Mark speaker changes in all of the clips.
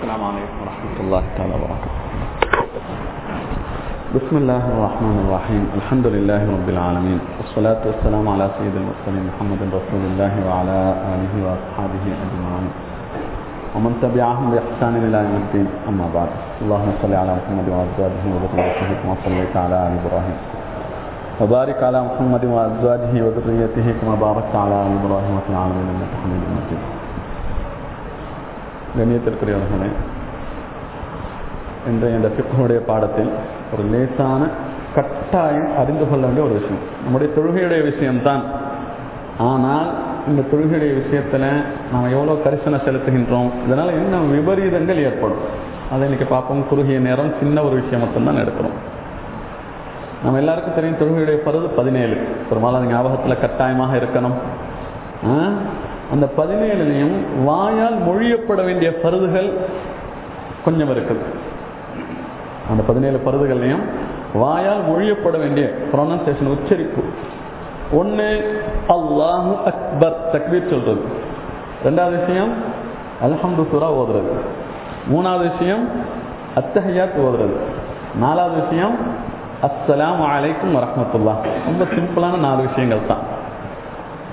Speaker 1: السلام عليكم ورحمة الله تعالى وبركاته. بسم الله الرحمن الرحيم. الحمد لله رب العالمين. والصلاة والسلام على سيد المرسلين محمد رسول الله وعلى آله وأصحابه أجمعين. ومن تبعهم بإحسان إلى يوم الدين. أما بعد. اللهم صل على محمد وأزواجه وذريته كما صليت على آل إبراهيم. وبارك على محمد وأزواجه وذريته كما باركت على آل إبراهيم وفي العالمين إنك حميد مجيد. கண்ணியத்திற்குரியவர்களே இன்றைய இந்த பிக்குடைய பாடத்தில் ஒரு லேசான கட்டாயம் அறிந்து கொள்ள வேண்டிய ஒரு விஷயம். நம்முடைய தொழுகையுடைய விஷயம்தான். ஆனால் இந்த தொழுகையுடைய விஷயத்தில் நாம் எவ்வளோ கரிசனை செலுத்துகின்றோம் இதனால் என்ன விபரீதங்கள் ஏற்படும். அதை இன்னைக்கு பார்ப்போம். குறுகிய நேரம் சின்ன ஒரு விஷயம் மட்டும்தான் எடுக்கிறோம். நம்ம எல்லாருக்கும் தெரியும் தொழுகையுடைய பருது பதினேழு. பெரும்பாலும் அது ஞாபகத்தில் கட்டாயமாக இருக்கணும். அந்த பதினேழுலையும் வாயால் மொழியப்பட வேண்டிய பருதுகள் கொஞ்சம் இருக்குது. அந்த பதினேழு பருதுகள்லையும் வாயால் மொழியப்பட வேண்டிய ப்ரொனன்சியேஷன் உச்சரிப்பு. ஒன்று அல்லாஹு அக்பர் தக்பீர் சொல்றது. ரெண்டாவது விஷயம் அல்ஹம்து சுரா ஓதுறது. மூணாவது விஷயம் அத்தஹையாத் ஓதுறது. நாலாவது விஷயம் அஸ்ஸலாம் அலைக்கும் வரமத்துல்லா ரொம்ப சிம்பிளான நாலு விஷயங்கள் தான்.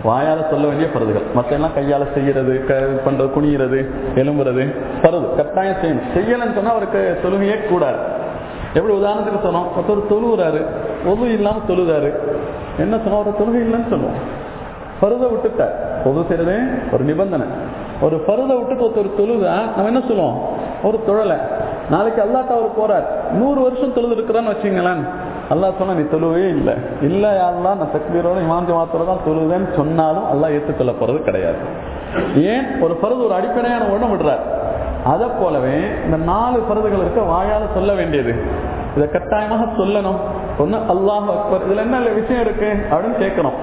Speaker 1: வாயால சொல்ல வேண்டிய பருதுகள். மற்ற எல்லாம் கையால செய்யறது பண்றது குனிகிறது எலும்புறது பருது. கட்டாயம் செய்யணும். செய்யலன்னு சொன்னா அவருக்கு தொழுகையே கூடாது. எப்படி உதாரணத்துக்கு சொன்னோம் ஒருத்தர் தொழுகிறாரு ஒது இல்லாம தொழுதாரு. என்ன சொன்னா? ஒரு தொழுகை இல்லைன்னு சொல்லுவோம் பருதை விட்டுட்டார். பொது செய்யறது ஒரு நிபந்தனை. ஒரு பருதை விட்டுட்டு ஒருத்தர் தொழுதா நம்ம என்ன சொல்லுவோம்? ஒரு தொழலை. நாளைக்கு அல்லாட்ட அவர் போறார். நூறு வருஷம் தொழுது இருக்கிறான்னு வச்சுங்களேன். அல்லா சொன்னா நீ தொழுவே இல்லை. இல்லை யாரெல்லாம் நான் சக்தீரோட இமாம் ஜமாத்தோட தான் தொழுவேன்னு சொன்னாலும் அல்லா ஏற்றுக்கொள்ள போறது கிடையாது. ஏன்? ஒரு பருது ஒரு அடிப்படையான ஒண்ணு விடுறார். அதை போலவே இந்த நாலு பருதுகள் இருக்க வாயால் சொல்ல வேண்டியது. இதை கட்டாயமாக சொல்லணும். ஒன்று அல்லாஹ் அக்பர். இதுல என்ன விஷயம் இருக்கு அப்படின்னு கேட்கணும்.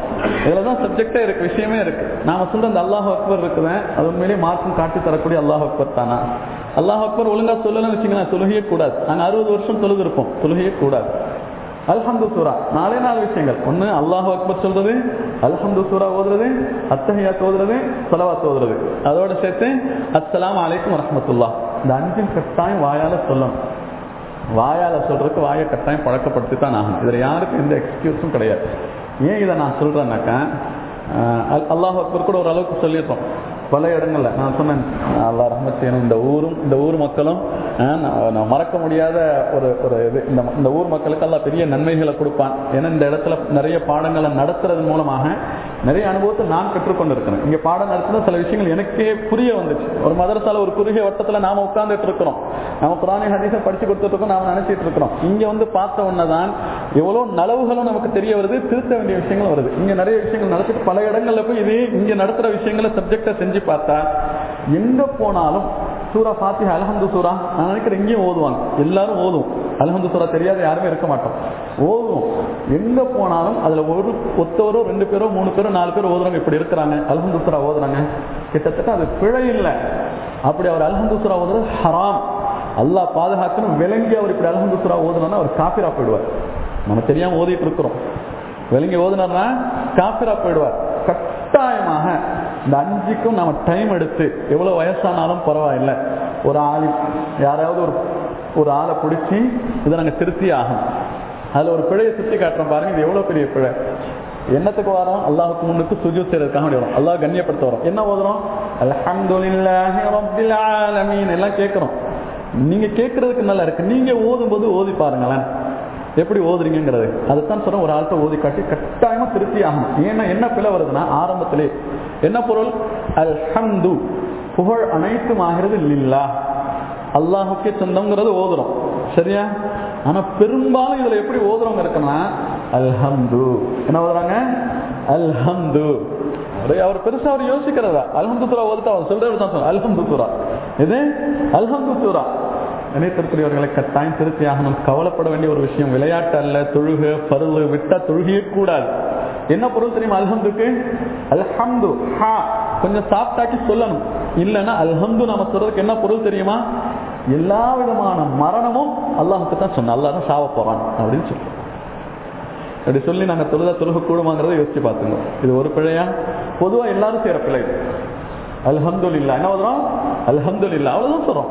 Speaker 1: இதுலதான் சப்ஜெக்டே இருக்கு விஷயமே இருக்கு. நாம சொல்ற அந்த அல்லாஹ் அக்பர் இருக்குதான் அது உண்மையிலேயே மார்க்கும் காட்டி தரக்கூடிய அல்லாஹ் அக்பர் தானா? அல்லாஹ் அக்பர் ஒழுங்கா சொல்லணும்னு வச்சுங்கன்னா தொழுகையே கூடாது. நாங்கள் அறுபது வருஷம் தொழுது இருப்போம் தொழுகையே கூடாது. அல்ஹம்து சூரா நாலே நாலு விஷயங்கள். ஒன்று அல்லாஹ் அக்பர் சொல்றது அல்ஹம்து சூரா ஓதுறது அத்தஹியா ஓதுறது செலவா ஓதுறது. அதோட சேர்த்து அஸ்லாம் அலைக்கும் வரமத்துல்லா இந்த அஞ்சும் கட்டாயம் வாயால சொல்லணும். வாயால சொல்றதுக்கு வாயை கட்டாயம் பழக்கப்படுத்தி தான் ஆகும் இதுல யாருக்கும் எந்த எக்ஸ்கியூஸும் கிடையாது. ஏன் இதை நான் சொல்றேன்னாக்கா அல்லாஹ் அக்பர் கூட ஓரளவுக்கு அளவுக்கு சொல்லிடுறோம் பல இடங்கள்ல. நான் சொன்னேன் அல்லா ரஹமத் செய்யணும் இந்த ஊரும் இந்த ஊர் மக்களும் நான் மறக்க முடியாத ஒரு ஒரு இது. இந்த இந்த ஊர் மக்களுக்கு எல்லாம் பெரிய நன்மைகளை கொடுப்பான். ஏன்னா இந்த இடத்துல நிறைய பாடங்களை நடத்துறது மூலமாக நிறைய அனுபவத்தை நான் கற்றுக்கொண்டிருக்கிறேன். இங்க பாடம் நடத்துன சில விஷயங்கள் எனக்கே புரிய வந்துச்சு. ஒரு மதரசால ஒரு குறுகிய வட்டத்துல நாம உட்கார்ந்துட்டு இருக்கிறோம். நம்ம புராணி ஹதீஸை படிச்சு கொடுத்துட்டு இருக்கோம் நாம நினைச்சிட்டு இருக்கிறோம். இங்க வந்து பார்த்த உடனேதான் எவ்வளோ நலவுகளும் நமக்கு தெரிய வருது திருத்த வேண்டிய விஷயங்களும் வருது. இங்கே நிறைய விஷயங்கள் நடத்திட்டு பல இடங்கள்ல போய் இது இங்கே நடத்துகிற விஷயங்களை சப்ஜெக்டை செஞ்சு பார்த்தா எங்கே போனாலும் சூரா ஃபாத்தி அலஹந்து சூரா நான் நினைக்கிறேன் எங்கேயும் ஓதுவாங்க. எல்லாரும் ஓதுவோம். அலஹந்து சூரா தெரியாத யாருமே இருக்க மாட்டோம். ஓதுவோம். எங்க போனாலும் அதுல ஒரு ஒத்தவரோ ரெண்டு பேரோ மூணு பேரோ நாலு பேர் ஓதுறவங்க இப்படி இருக்கிறாங்க. அலஹந்து சூரா ஓதுறாங்க. கிட்டத்தட்ட அது பிழை இல்லை. அப்படி அவர் அலஹந்து சூரா ஓதுறது ஹராம். அல்லா பாதுகாக்கணும். விளங்கி அவர் இப்படி அலஹந்து சூரா ஓதுனா அவர் காப்பிரா போயிடுவார். நம்ம தெரியாம ஓதிட்டு இருக்கிறோம். விலங்கி ஓதுனா காப்பிரா போயிடுவார். கட்டாயமாக இந்த அஞ்சுக்கும் நம்ம டைம் எடுத்து எவ்வளவு வயசானாலும் பரவாயில்லை. ஒரு ஆள் யாராவது ஒரு ஒரு ஆளை பிடிச்சி இதை நாங்கள் திருத்தி ஆகும் அதில் ஒரு பிழையை சுற்றி காட்டுறோம் பாருங்க இது எவ்வளோ பெரிய பிழை. என்னத்துக்கு வரோம்? அல்லாஹுக்கு முன்னுக்கு சுஜு செய்யறதுக்காக வரும். அல்லாஹ் கண்ணியப்படுத்த வரும். என்ன ஓதுறோம்? அல்ஹம்துலில்லாஹி எல்லாம் கேட்குறோம். நீங்க கேட்கறதுக்கு நல்லா இருக்கு. நீங்க ஓதும் போது ஓதி பாருங்களேன். எப்படி ஓதுறீங்கிறது அதுதான் சொல்ற ஒரு ஆழ்த்த ஓதி காட்டி கட்டாயமா திருப்தி ஆகணும். ஏன்னா என்ன பிழை வருதுன்னா ஆரம்பத்திலே என்ன பொருள்? அல்ஹம்து. புகழ் அனைத்தும் ஆகிறது இல்லா அல்லாஹுக்கே சொந்தங்கிறது ஓதுறோம். சரியா? ஆனா பெரும்பாலும் இதுல எப்படி ஓதுறவங்க இருக்குன்னா அல்ஹம்து. என்ன ஓதுறாங்க? அல்ஹம்து. அவர் பெருசா அவர் யோசிக்கிறதா? அல்ஹம்து துரா ஓதுட்டு அவர் சொல்றது தான் அல்ஹம்து சூரா இது? அல்ஹம்து துரா. நினைத்திருக்கிறவர்களை கட்டாயம் திருத்தியாகணும் கவலைப்பட வேண்டிய ஒரு விஷயம் விளையாட்டு அல்ல தொழுக பருவு விட்டா தொழுகையே கூடாது. என்ன பொருள் தெரியுமா? அல்ஹம்துக்கு? அல்ஹம்து ஹா. கொஞ்சம் சாப்பிட்டாக்கி சொல்லணும். இல்லைன்னா அல்ஹம்து நம்ம சொல்றதுக்கு என்ன பொருள் தெரியுமா? எல்லா விதமான மரணமும் அல்லாஹுக்கு தான் சொன்ன. அல்லா தான் சாவ போறான் அப்படின்னு சொல்லுவோம் அப்படி சொல்லி நாங்க தொழுதா தொழுக கூடுமாங்கிறத யோசிச்சு பார்த்துங்க. இது ஒரு பிழையா? பொதுவா எல்லாரும் செய்யற பிழை அல்ஹம்துலில்லா என்ன ஓதுறோம் அல்ஹம்துலில்லா அவ்வளவுதான் சொல்றோம்.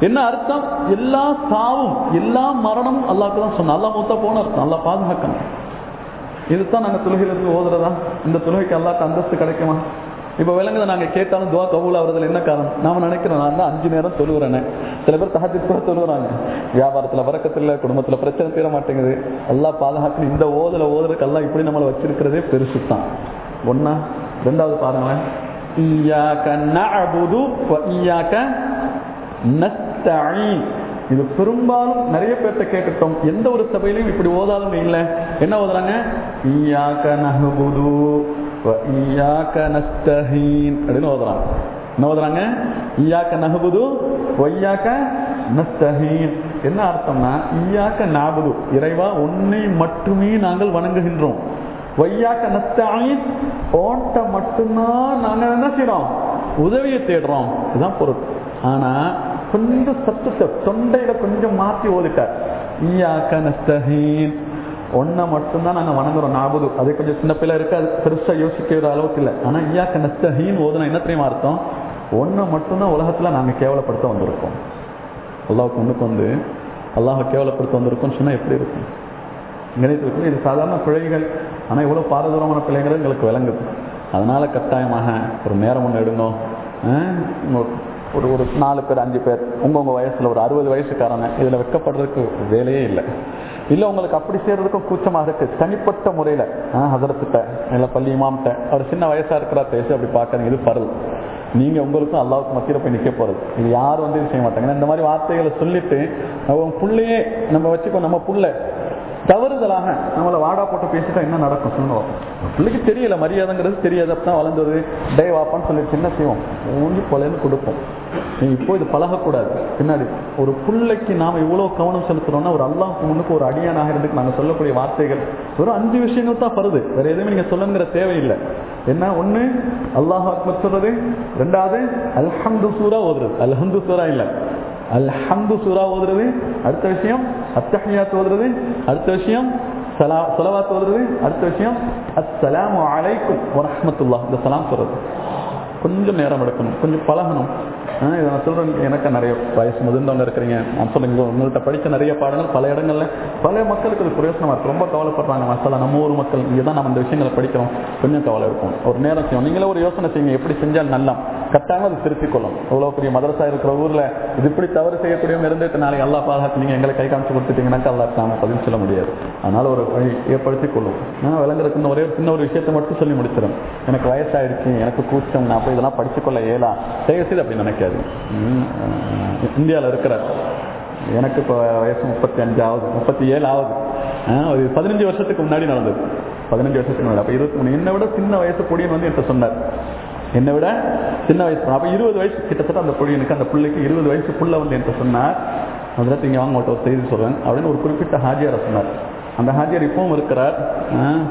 Speaker 1: என்ன அர்த்தம்? எல்லா சாவும் எல்லா மரணமும் அல்லாஹ்க்கு தான் சொன்னோம் அல்லா மூத்தா போன அர்த்தம். அல்லா பாதுகாக்கணும். இதுதான் நாங்க தொழுகையிலிருந்து ஓதுறதா? இந்த தொழுகைக்கு அல்லாக்கு அந்தஸ்து கிடைக்குமா? இப்ப விலங்குல நாங்க கேட்டாலும் துவா கபூல் ஆகுறதுல என்ன காரணம்? நாம நினைக்கிறோம் நான் தான் அஞ்சு நேரம் தொழுகிறேன்னு சில பேர் தகத்தி கூட தொழுகிறாங்க வியாபாரத்துல வரக்கத்துல குடும்பத்துல பிரச்சனை தீர மாட்டேங்குது. எல்லாம் பாதுகாக்கணும். இந்த ஓதுல ஓதுறதுக்கு எல்லாம் இப்படி நம்மளை வச்சிருக்கிறதே பெருசு தான். ஒன்னா ரெண்டாவது பாருங்களேன் ஈயாக்க நஅபுது வ ஈயாக்க நஸ்தஈன் இது பெரும்பாலும் நிறைய பேர்த்த கேட்டுட்டோம் எந்த ஒரு சபையிலையும் இப்படி ஓதாலும் இல்லை என்ன ஓதுறாங்க? ஈயாக்க நஹபுது வ ஈயாக்க நஸ்தஹீன் அப்படின்னு ஓதுறாங்க. என்ன ஓதுறாங்க? ஈயாக்க நஹபுது வ ஈயாக்க நஸ்தஹீன் என்ன அர்த்தம்னா ஈயாக்க நாபுது. இறைவா உன்னை மட்டுமே நாங்கள் வணங்குகின்றோம். வையாக்க நஸ்தாயின் ஓட்ட மட்டும்தான் நாங்கள் என்ன செய்யறோம் உதவியை தேடுறோம். இதுதான் பொருள். ஆனா கொஞ்சம் சத்தத்தை தொண்டையில கொஞ்சம் மாத்தி ஓதிட்டார் ஈயாக்க நஸ்தஹீன். ஒன்ன மட்டும்தான் நாங்க வணங்குறோம் நாபுது. அது கொஞ்சம் சின்ன பிள்ளை இருக்கு அது பெருசா யோசிக்கிற அளவுக்கு இல்லை. ஆனா ஈயாக்க நஸ்தஹீன் ஓதுனா என்ன தெரியுமா அர்த்தம்? ஒன்ன மட்டும்தான் உலகத்துல நாங்க கேவலப்படுத்த வந்திருக்கோம். அல்லாவுக்கு முன்னுக்கு வந்து அல்லாஹ் கேவலப்படுத்த வந்திருக்கோம்னு சொன்னா எப்படி இருக்கும்? கணிதத்துக்கு இது சாதாரண பிழைகள். ஆனால் இவ்வளோ பாரதூரமான பிள்ளைங்களும் எங்களுக்கு விளங்குது. அதனால கட்டாயமாக ஒரு நேரம் ஒன்று எடுங்க. ஒரு ஒரு நாலு பேர் அஞ்சு பேர் உங்க உங்க வயசுல ஒரு அறுபது வயசுக்காரங்க இதுல வெக்கப்படுறதுக்கு வேலையே இல்லை. இல்ல உங்களுக்கு அப்படி செய்யறதுக்கும் கூச்சமாக இருக்கு. தனிப்பட்ட முறையில ஹசரத்துட்ட இல்ல பள்ளி இமாம்கிட்ட அவர் சின்ன வயசா இருக்கிறா பேசி அப்படி பாக்கறீங்க இது பரவு. நீங்க உங்களுக்கும் அல்லாவுக்கு மத்தியில போய் நிக்க போறது. இது யாரும் வந்து இது செய்ய மாட்டாங்க. இந்த மாதிரி வார்த்தைகளை சொல்லிட்டு அவங்க புள்ளையே நம்ம வச்சுக்கோ நம்ம புள்ள தவறுதலாக நம்மளை வாடா போட்டு பேசிட்டா என்ன நடக்கும்? சொல்லுவோம் பிள்ளைக்கு தெரியல மரியாதைங்கிறது தெரியாது. அப்படின்னா வளர்ந்தது. டே வாப்பான்னு சொல்லி சின்ன செய்வோம் ஊஞ்சி கொலைன்னு கொடுப்போம். நீ இப்போ இது பழகக்கூடாது. பின்னாடி ஒரு பிள்ளைக்கு நாம இவ்வளவு கவனம் செலுத்துறோம்னா ஒரு அல்லாஹ் முன்னுக்கு ஒரு அடியானாக இருந்துக்கு நாங்கள் சொல்லக்கூடிய வார்த்தைகள் வெறும் அஞ்சு விஷயங்கள் தான் வருது. வேற எதுவுமே நீங்க சொல்லுங்கிற தேவையில்லை. என்ன? ஒன்று அல்லாஹ் சொல்றது. ரெண்டாவது அல்ஹந்து சூரா ஓதுறது. அல்ஹந்து சூரா இல்லை. அல்ஹந்து சூரா ஓதுறது அடுத்த விஷயம் அத்தஹியாத் ஓதுறது அடுத்த விஷயம் சலா சலவாத் ஓதுறது அடுத்த விஷயம் அஸ்லாம் அலைக்கும் வரமத்துல்லா இந்த சலாம் சொல்றது. கொஞ்சம் நேரம் எடுக்கணும் கொஞ்சம் பழகணும். இதை நான் சொல்றேன் எனக்கு நிறைய வயசு முதிர்ந்தவங்க இருக்கிறீங்க. நான் சொல்லுங்க உங்கள்கிட்ட படித்த நிறைய பாடங்கள் பல இடங்கள்ல பல மக்களுக்கு இது பிரயோசனமாக இருக்குது ரொம்ப கவலைப்படுறாங்க மசாலா நம்ம ஊர் மக்கள். இங்கே தான் நம்ம இந்த விஷயங்களை படிக்கிறோம். கொஞ்சம் கவலை இருக்கும். ஒரு நேரம் செய்யும் நீங்களே ஒரு யோசனை செய்யுங்க எப்படி செஞ்சால் நல்லா. கட்டாயம் அது திருத்திக் கொள்ளும் இவ்வளவு பெரிய மதரசா இருக்கிற ஊர்ல இது இப்படி தவறு செய்யக்கூடியவங்க இருந்துட்டு நாளை எல்லா பாதுகாப்பு நீங்க எங்களை கை காமிச்சு கொடுத்துட்டீங்கன்னாக்கா அல்லா நாம பதில் சொல்ல முடியாது. அதனால ஒரு வழி ஏற்படுத்திக் கொள்ளும். நான் விளங்குறதுக்கு ஒரே சின்ன ஒரு விஷயத்தை மட்டும் சொல்லி முடிச்சிடும். எனக்கு வயசாயிடுச்சு எனக்கு கூச்சம் நான் போய் இதெல்லாம் படிச்சுக்கொள்ள இயலா? தயவு செய்து அப்படி நினைக்காது இந்தியாவில் இருக்கிற எனக்கு இப்போ வயசு முப்பத்தி அஞ்சு ஆகுது முப்பத்தி ஏழு ஆகுது ஒரு பதினஞ்சு வருஷத்துக்கு முன்னாடி நடந்தது. பதினஞ்சு வருஷத்துக்கு முன்னாடி. அப்போ இருபத்தி மூணு என்னை விட சின்ன வயசு பொடியன் வந்து என்கிட்ட சொன்னார். என்னை விட சின்ன வயசு அப்போ இருபது வயசு கிட்டத்தட்ட அந்த பொழியனுக்கு அந்த பிள்ளைக்கு இருபது வயசு புள்ள வந்து என்று சொன்னார் அதில் நீங்கள் வாங்க ஒரு செய்தி சொல்கிறேன் அப்படின்னு ஒரு குறிப்பிட்ட ஹாஜியாரை சொன்னார். அந்த ஹாஜியார் இப்பவும் இருக்கிறார்.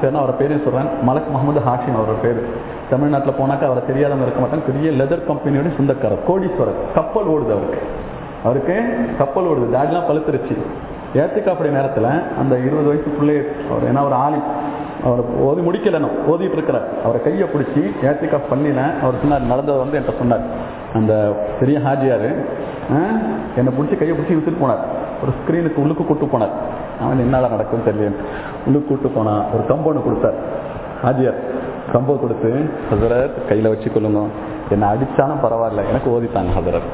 Speaker 1: சரினா அவரை பேரையும் சொல்கிறேன் மலக் முகமது ஹாஷிம் அவரோட பேர். தமிழ்நாட்டில் போனாக்கா அவரை தெரியாதவங்க இருக்க மாட்டாங்க. பெரிய லெதர் கம்பெனியோட சொந்தக்காரர் கோடீஸ்வரர். கப்பல் ஓடுது அவருக்கு. அவருக்கு கப்பல் ஓடுது. தாடிலாம் பழுத்துருச்சு. ஏத்திக்காப்படி நேரத்தில் அந்த இருபது வயசு பிள்ளை அவர் ஏன்னா ஒரு ஆளி அவரை ஓதி முடிக்கலனும் ஓதிட்டு இருக்கிறார் அவரை கையை பிடிச்சி ஏத்திக்கா பண்ணின அவர் சொன்னார் நடந்தது வந்து என்கிட்ட சொன்னார். அந்த பெரிய ஹாஜியார் என்னை பிடிச்சி கையை பிடிச்சி இழுத்துட்டு போனார். ஒரு ஸ்க்ரீனுக்கு உள்ளுக்கு கூட்டு போனார். அவன் என்னால் நடக்கும் தெரியல. உள்ளுக்கு கூட்டு போனா ஒரு கம்பவுண்டு கொடுத்தார். ஹாஜியார் கம்போ கொடுத்து ஹசரத் கையில் வச்சுக்கொள்ளுங்க. என்னை அடித்தாலும் பரவாயில்ல. எனக்கு ஓதித்தாங்க ஹசரத்.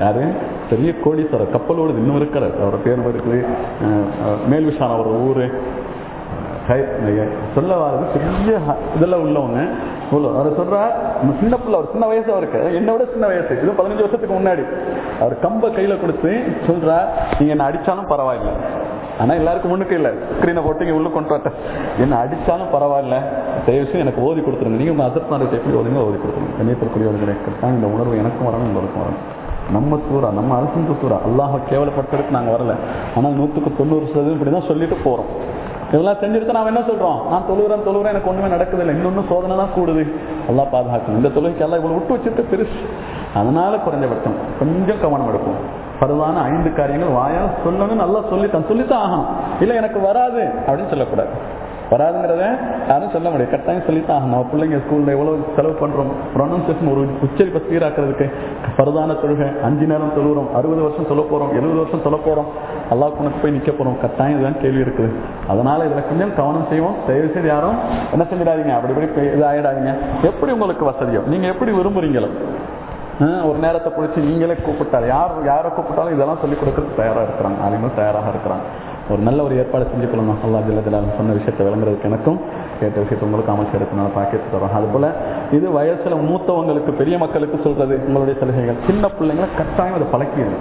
Speaker 1: யாரு? பெரிய கோடீஸ்வரர் கப்பலோடு இன்னும் இருக்கிறார். அவர் பேர் இருக்குது மேல்விஷான ஒரு ஊர். சொல்ல வர்றது பெரிய இதில் உள்ளவங்க அவர் சொல்றார் சின்ன பிள்ளை அவர் சின்ன வயசு அவருக்கு. என்னை விட சின்ன வயசு. இது பதினஞ்சு வருஷத்துக்கு முன்னாடி. அவர் கம்ப கையில கொடுத்து சொல்றார் நீங்க என்ன அடிச்சாலும் பரவாயில்ல. ஆனா எல்லாருக்கும் முன்னுக்கு இல்ல. ஸ்கிரீனை போட்டு இங்க உள்ள கொண்டு வரட்ட என்ன அடிச்சாலும் பரவாயில்ல. தயவுசு எனக்கு ஓதி கொடுத்துருங்க. நீங்க உங்க அசத்தான எப்படி ஓதுங்க ஓதி கொடுத்துருங்க. கண்ணியத்திற்குரியவர்களே தான் இந்த உணர்வு எனக்கும் வரணும் உங்களுக்கும் வரணும். நம்ம சூறா நம்ம அரசு சூறா. அல்லாஹ் கேவலப்படுத்துறதுக்கு நாங்கள் வரல. ஆனால் நூற்றுக்கு தொண்ணூறு சதவீதம் இப்படிதான் சொல்லிட்டு போகிறோம் இதெல்லாம் செஞ்சுட்டு நாம என்ன சொல்றோம்? நான் தொழுகிறேன் தொழுகிறேன் எனக்கு ஒண்ணுமே நடக்குதில்லை இன்னொன்னு சோதனை தான் கூடுது. எல்லாம் பாதுகாக்கணும். இந்த தொழுகைக்கு எல்லாம் இவ்வளவு விட்டு வச்சுட்டு பெருசு. அதனால குறைஞ்சபட்சம் கொஞ்சம் கவனம் எடுப்போம். பருவான ஐந்து காரியங்கள் வாயால் சொல்லணும்னு நல்லா சொல்லித்தான். சொல்லித்தான் ஆகணும். இல்லை எனக்கு வராது அப்படின்னு சொல்லக்கூடாது. வராதுங்கிறத யாரும் சொல்ல முடியாது. கட்டாயம் சொல்லித்தான் நம்ம பிள்ளைங்க ஸ்கூல்ல எவ்வளவு செலவு பண்றோம்? ப்ரொனன்சியேஷன் ஒரு உச்சரிப்பை சீராக்குறதுக்கு பரதான தொழுகை அஞ்சு நேரம் தொழுகிறோம் அறுபது வருஷம் சொல்ல போறோம் எழுபது வருஷம் சொல்ல போறோம். அல்லா குணத்து போய் நிக்க போறோம். கட்டாயம் இதுதான் கேள்வி இருக்குது. அதனால இதுல கொஞ்சம் கவனம் செய்வோம். தயவு செய்து யாரும் என்ன செஞ்சிடாதீங்க அப்படி இப்படி இது ஆயிடாதீங்க எப்படி உங்களுக்கு வசதியோ? நீங்க எப்படி விரும்புறீங்களோ? ஆஹ் ஒரு நேரத்தை பிடிச்சி நீங்களே கூப்பிட்டாரு யார் யாரை கூப்பிட்டாலும் இதெல்லாம் சொல்லிக் கொடுக்கறதுக்கு தயாரா இருக்கிறாங்க. ஆளுங்களும் தயாராக இருக்கிறாங்க. ஒரு நல்ல ஒரு ஏற்பாடு செஞ்சு கொள்ளணும் அல்லா ஜில்லா சொன்ன விஷயத்தை விளங்குறதுக்கு எனக்கும் கேட்ட விஷயத்தை உங்களுக்கு அமைச்சு எடுக்கனால பாக்கியத்து தரோம் அது போல இது வயசுல மூத்தவங்களுக்கு பெரிய மக்களுக்கு சொல்றது உங்களுடைய சலுகைகள் சின்ன பிள்ளைங்களை கட்டாயம் அதை பழக்கிடுது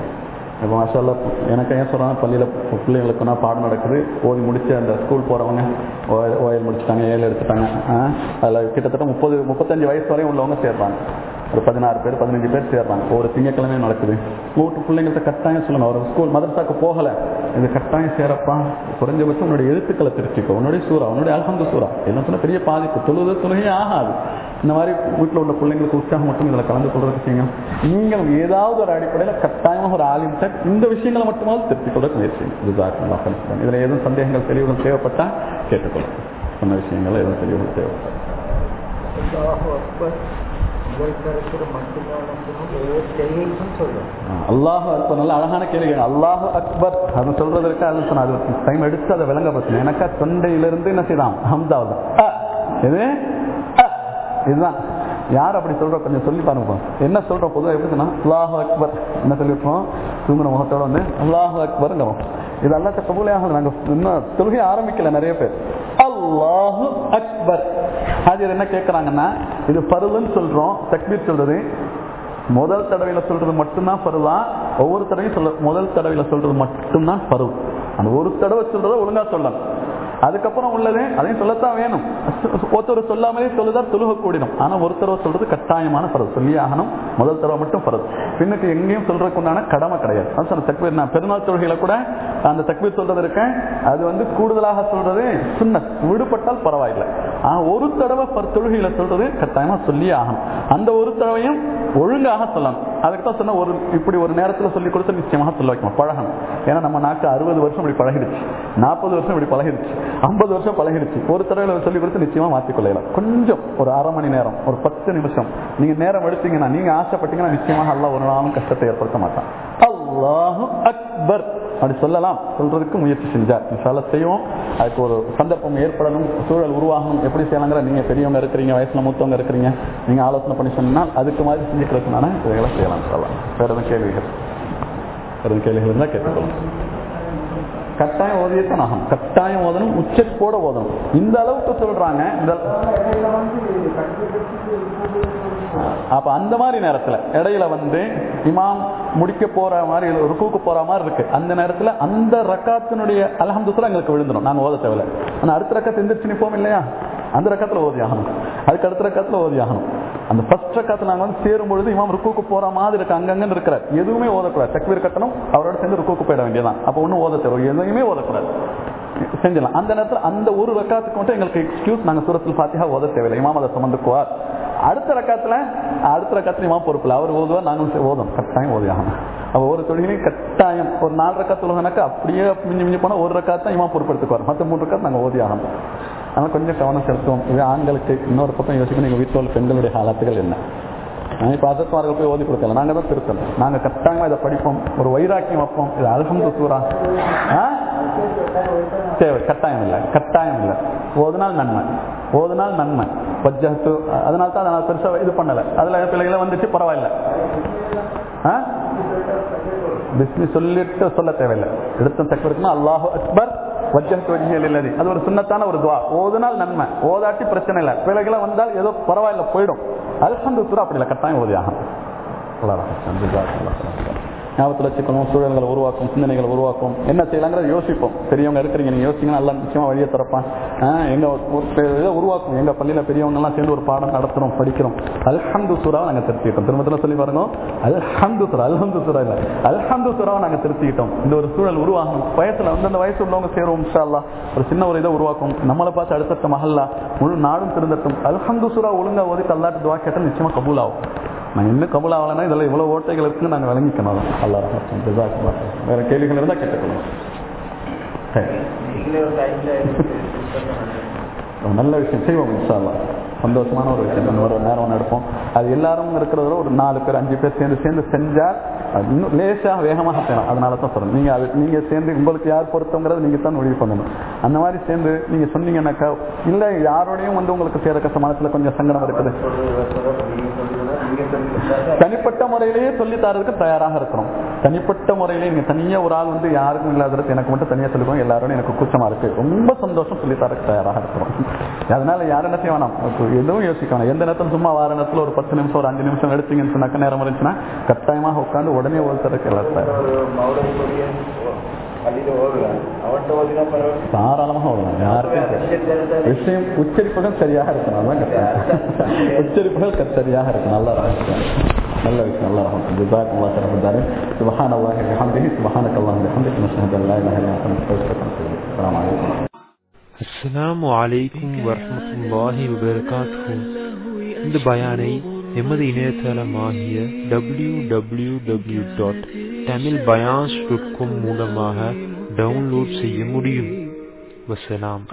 Speaker 1: இப்போ மாஷால்லா எனக்கு ஏன் சொல்கிறாங்க பள்ளியில் பிள்ளைங்களுக்குன்னா பாடம் நடக்குது ஓதி முடிச்சு அந்த ஸ்கூல் போகிறவங்க ஓயல் முடிச்சுட்டாங்க ஏழு எடுத்துட்டாங்க அதில் கிட்டத்தட்ட முப்பது முப்பத்தஞ்சு வயசு வரையும் உள்ளவங்க சேர்றாங்க ஒரு பதினாறு பேர் பதினஞ்சு பேர் சேர்றாங்க. ஒரு திங்கக்கிழமை நடக்குது. வீட்டு பிள்ளைங்கள்ட்ட கட்டாயம் சொல்லணும். ஒரு ஸ்கூல் மதரசாக்கு போகலை. இது கட்டாயம் சேரப்பா. குறைஞ்சபட்சம் உன்னுடைய எழுத்துக்களை திருச்சிக்கோ உன்னுடைய சூறா உன்னுடைய அல்ஹம்து சூறா. என்ன சொன்ன? பெரிய பாதிப்பு. தொழுது தொழுகையே ஆகாது. இந்த மாதிரி வீட்டில் உள்ள பிள்ளைங்களுக்கு உற்சாகம் மட்டும் இதில் கலந்து கொள்றதுக்கு செய்யுங்க. நீங்கள் ஏதாவது ஒரு அடிப்படையில் கட்டாயமாக ஒரு ஆலிம்கிட்ட இந்த விஷயங்களை மட்டுமாவது திருத்திக் கொள்ள முயற்சி இதுதான் இதில் எதுவும் சந்தேகங்கள் தெளிவுகள் தேவைப்பட்டா கேட்டுக்கொள்ளும் சொன்ன விஷயங்கள் எதுவும் தெளிவுகள் தேவைப்பட்டா
Speaker 2: அல்லாஹு
Speaker 1: அல்லாஹ் அக்பர் நல்ல அழகான கேள்வி அல்லாஹ் அக்பர். அது சொல்றதற்கு அது சொன்ன அது டைம் எடுத்து அதை விளங்கப்படுத்தணும் எனக்கா தொண்டையிலிருந்து என்ன செய்யலாம்? ஹம்தாவது அ. இது? இதுதான். யார் அப்படி சொல்ற? கொஞ்சம் சொல்லி பாருங்க என்ன சொல்ற? பொதுவாக எப்படி சொன்னா அல்லாஹ் அக்பர். என்ன சொல்லியிருப்போம்? தூங்குற முகத்தோட வந்து அல்லாஹ் அக்பர்ங்கிறோம். இது அல்லாஹ் கபூலே ஆகல. நாங்க இன்னும் தொழுகை ஆரம்பிக்கல நிறைய பேர். அல்லாஹு அக்பர். ஹாஜர் என்ன கேட்கறாங்கன்னா இது பருவன்னு சொல்றோம். தக்பீர் சொல்றது. முதல் தடவையில சொல்றது மட்டும்தான் பருவா. ஒவ்வொரு தடவையும் சொல்ல முதல் தடவையில சொல்றது மட்டும்தான் பருவம். அந்த ஒரு தடவை சொல்றத ஒழுங்கா சொல்லலாம் அதுக்கப்புறம் உள்ளது அதையும் சொல்லத்தான் வேணும். ஒருத்தர் சொல்லாமலே சொல்லுதான் தொழுக கூடிடும். ஆனா ஒரு தடவை சொல்றது கட்டாயமான பருவம். சொல்லி ஆகணும். முதல் தடவை மட்டும் பருவம். பின்னுக்கு எங்கேயும் சொல்றதுக்கு உண்டான கடமை கிடையாது. அது சொன்ன தக்பீர். நான் பெருநாள் தொழுகையில கூட அந்த தக்பீர் சொல்றது இருக்கேன். அது வந்து கூடுதலாக சொல்றது சுண்ணத். விடுபட்டால் பரவாயில்லை. ஒரு தடவை பர் தொழுகையில சொல்றது கட்டாயமா சொல்லி ஆகணும். அந்த ஒரு தடவையும் ஒழுங்காக சொல்லணும். அதுக்கு தான் சொன்ன ஒரு இப்படி ஒரு நேரத்துல சொல்லி கொடுத்து நிச்சயமாக சொல்ல வைக்கணும். பழகணும். ஏன்னா நம்ம நாக்கு அறுபது வருஷம் இப்படி பழகிடுச்சு. நாற்பது வருஷம் இப்படி பழகிடுச்சு. ஐம்பது வருஷம் பழகிடுச்சு. ஒரு தடவை சொல்லி கொடுத்து நிச்சயமா மாற்றிக்கொள்ளலாம் கொஞ்சம் ஒரு அரை மணி நேரம் ஒரு பத்து நிமிஷம். நீங்க நேரம் எடுத்தீங்கன்னா நீங்க ஆசைப்பட்டீங்கன்னா நிச்சயமாக அல்லாஹ் ஒரு நாளும் கஷ்டத்தை ஏற்படுத்த மாட்டான். அல்லாஹு அக்பர். அப்படி சொல்லலாம். சொல்றதுக்கு முயற்சி செஞ்சார். இன்ஷால்லா செய்வோம். அதுக்கு ஒரு சந்தர்ப்பம் ஏற்படணும். சூழல் உருவாகணும். எப்படி செய்யலாங்கிற நீங்க பெரியவங்க இருக்கிறீங்க வயசுல மூத்தவங்க இருக்கிறீங்க நீங்க ஆலோசனை பண்ணி சொன்னால் அதுக்கு மாதிரி செஞ்சுக்கிறதுனால இதைகளை செய்யலாம் சொல்லலாம் வேற எதுவும் கேள்விகள்? வேற எதுவும் கேள்விகள் இருந்தால் கேட்டுக்கொள்ளும் கட்டாயம் ஓதியத்தான் ஆகும் கட்டாயம் ஓதணும். உச்சத்தோட ஓதணும். இந்த அளவுக்கு சொல்றாங்க. இந்த அப்ப அந்த மாதிரி நேரத்துல இடையில வந்து இமாம் முடிக்க போற மாதிரி ருக்குக்கு போற மாதிரி இருக்கு. அந்த நேரத்துல அந்த ரக்காத்தினுடைய அலஹம்துல எங்களுக்கு விழுந்துடும் நாங்க ஓத தேவையில்ல. ஆனா அடுத்த ரக்கத்தை எந்திரிச்சு நிப்போம் இல்லையா? அந்த ரக்கத்துல ஓதி ஆகணும். அதுக்கு அடுத்த ரக்கத்துல ஓதி ஆகணும். அந்த ஃபர்ஸ்ட் ரக்கத்துல நாங்க வந்து சேரும் பொழுது இமாம் ருக்குக்கு போற மாதிரி இருக்கு. அங்கங்கன்னு இருக்கிறார் எதுவுமே ஓதக்கூடாது. தக்வீர் கட்டணும் அவரோட சேர்ந்து ருக்குக்கு போயிட வேண்டியதான் அப்ப ஒன்னும் ஓத தேவை எதுவுமே ஓதக்கூடாது. செஞ்சலாம் அந்த நேரத்தில் அந்த ஒரு ரக்காத்துக்கு மட்டும் எங்களுக்கு எக்ஸ்கியூஸ் நாங்க சூரத்தில் பாத்தியா ஓத தேவையில்லை. இமாம் அதை சம்மந்துக்குவார் அடுத்த ரக்கத்துல அடுத்த ரக்கத்துல இமாம் பொறுப்பில்லை. அவர் ஓதுவார் நாங்களும் ஓதும். கட்டாயம் ஓதுவாங்க அப்போ ஒரு தொழிலையும் கட்டாயம். ஒரு நாலு ரக்கத்து உலகனாக்கா அப்படியே மிஞ்சி மிஞ்சி போனா ஒரு ரக்காத்தான் இமாம் பொறுப்பெடுத்துக்குவார். மற்ற மூணு ரக்காத்து நாங்கள் ஓதியாகணும் ஆனால் கொஞ்சம் கவனம் செலுத்துவோம். இது ஆண்களுக்கு இன்னொரு பக்கம் யோசிக்கணும். எங்கள் வீட்டில் உள்ள பெண்களுடைய காலத்துகள் என்ன? நான் இப்போ அதத்மார்கள் போய் ஓதி கொடுக்கல. நாங்கள் தான் திருத்தணும். நாங்கள் கட்டாயமாக இதை படிப்போம். ஒரு வைராக்கியம் வைப்போம். இது அல்ஹம்து சூரா. ஆ? தேவை. கட்டாயம் இல்லை. கட்டாயம் இல்லை. ஓதுனால் நன்மை. ஓதுனால் நன்மை. வஜ்ஜத்து அதனால தான் அதை நான் பெருசாக இது பண்ணலை. அதில் பிள்ளைகளை வந்துச்சு பரவாயில்ல. ஆ? பிஸ்மி சொல்லிட்டு சொல்ல தேவையில்லை. எடுத்த சக்கரத்துனா அல்லாஹு அக்பர் வஜ்ஜத்து வஜ்ஜியல் இல்லது அது ஒரு சுண்ணத்தான ஒரு துவா. ஓதுனால் நன்மை. ஓதாட்டி பிரச்சனை இல்லை. பிள்ளைகளை வந்தால் ஏதோ பரவாயில்ல போயிடும். அல்ஹம்து சூரா அப்படி இல்லை கட்டாயம் ஓதியாகும் ஞாபகத்தில் வச்சுக்கணும் சூழல்களை உருவாக்கும் சிந்தனைகளை உருவாக்கும். என்ன செய்யலாங்கிறத யோசிப்போம். பெரியவங்க இருக்கிறீங்க நீங்க யோசிங்கன்னா நல்லா நிச்சயமா வழியை திறப்பான். எங்கள் இதை உருவாக்கும். எங்க பள்ளியில பெரியவங்க எல்லாம் சேர்ந்து ஒரு பாடம் நடத்துறோம் படிக்கிறோம். அல்ஹந்து சூறாவை நாங்க திருத்திக்கிட்டோம். திரும்ப சொல்லி பாருங்க. அல்ஹந்து சுரா அல்ஹந்து சுரா இல்ல. அல்ஹந்து சூறாவை நாங்க திருத்திக்கிட்டோம். இந்த ஒரு சூழல் உருவாகும் வயசுல அந்தந்த வயசு உள்ளவங்க சேருவோம் ஒரு சின்ன ஒரு இதை உருவாக்கும். நம்மளை பார்த்து அடுத்தடுத்த மஹல்லா முழு நாடும் திருந்தட்டும். அல்ஹந்து சுரா ஒழுங்கா ஓதி தள்ளாட்டு துவா கேட்டால் நிச்சயமா கபூல் ஆகும் நான் இன்னும் கபுல் ஆகலைன்னா இதில் இவ்வளோ ஓட்டைகள் இருக்குன்னு நாங்கள் விளங்கிக்கணும். அல்லா ரஹமத்தும் வேற கேள்விகள் இருந்தால் கேட்டுக்கணும் சரி. ஒரு நல்ல விஷயம். செய்வோம் இன்ஷா சந்தோஷமான ஒரு விஷயம். ஒரு நேரம் ஒன்று எடுப்போம். அது எல்லாரும் இருக்கிறத ஒரு நாலு பேர் அஞ்சு பேர் சேர்ந்து சேர்ந்து செஞ்சால் இன்னும் லேசாக வேகமாக செய்யணும் அதனால தான் சொல்றேன். நீங்கள் அது நீங்க சேர்ந்து உங்களுக்கு யார் பொருத்தங்கிறது நீங்கள் தான் முடிவு பண்ணணும். அந்த மாதிரி சேர்ந்து நீங்க சொன்னீங்கன்னாக்கா இல்ல யாரோடையும் வந்து உங்களுக்கு சேர கஷ்டமானத்தில் கொஞ்சம் சங்கடம் இருக்குது. தனிப்பட்ட முறையிலேயே சொல்லி தரதுக்கு தயாராக இருக்கிறோம் தனிப்பட்ட முறையிலே நீங்க தனியா ஒரு ஆள் வந்து யாருக்கும் இல்லாதது எனக்கு மட்டும் தனியா சொல்லுவோம் எல்லாரும் எனக்கு கூச்சமா இருக்கு. ரொம்ப சந்தோஷம் சொல்லி தரதுக்கு தயாராக இருக்கிறோம் அதனால யாரும் என்ன செய்ய வேணாம் எதுவும் யோசிக்க வேணாம் எந்த நேரத்தில் சும்மா வார நேரத்தில் ஒரு பத்து நிமிஷம் ஒரு அஞ்சு நிமிஷம் எடுத்தீங்கன்னு சொன்னாக்க நேரம் இருந்துச்சுன்னா கட்டாயமாக உட்காந்து உடனே ஒருத்தருக்கு எல்லாரும் தாராளமாக ஓடலாம். யாருக்கும் விஷயம் உச்சரிப்புகள் சரியாக இருக்கணும். உச்சரிப்புகள் சரியாக இருக்கும் நல்லா இருக்கும் நல்ல விஷயம் நல்லா இருக்கும் ஜிசாக் அல்லா சரஃபுதாரு சுபஹான் அல்லாஹ் பிஹம்திஹி சுபஹானக அல்லாஹ் பிஹம்திஹி நஷ்ஹது அல்லா இலாஹ இல்லா அன்த நஸ்தக்ஃபிருக வ நத்துபு இலைக். அஸ்ஸலாமு அலைக்கும்
Speaker 3: அஸ்ஸலாமு அலைக்கும் வரஹ்மத்துல்லாஹி வபரகாத்துஹு இந்த பயானை எமது இணையதளமாகிய W W W dot Tamil பயான்ஸ் dot com மூலமாக டவுன்லோட் செய்ய முடியும் வசலாம்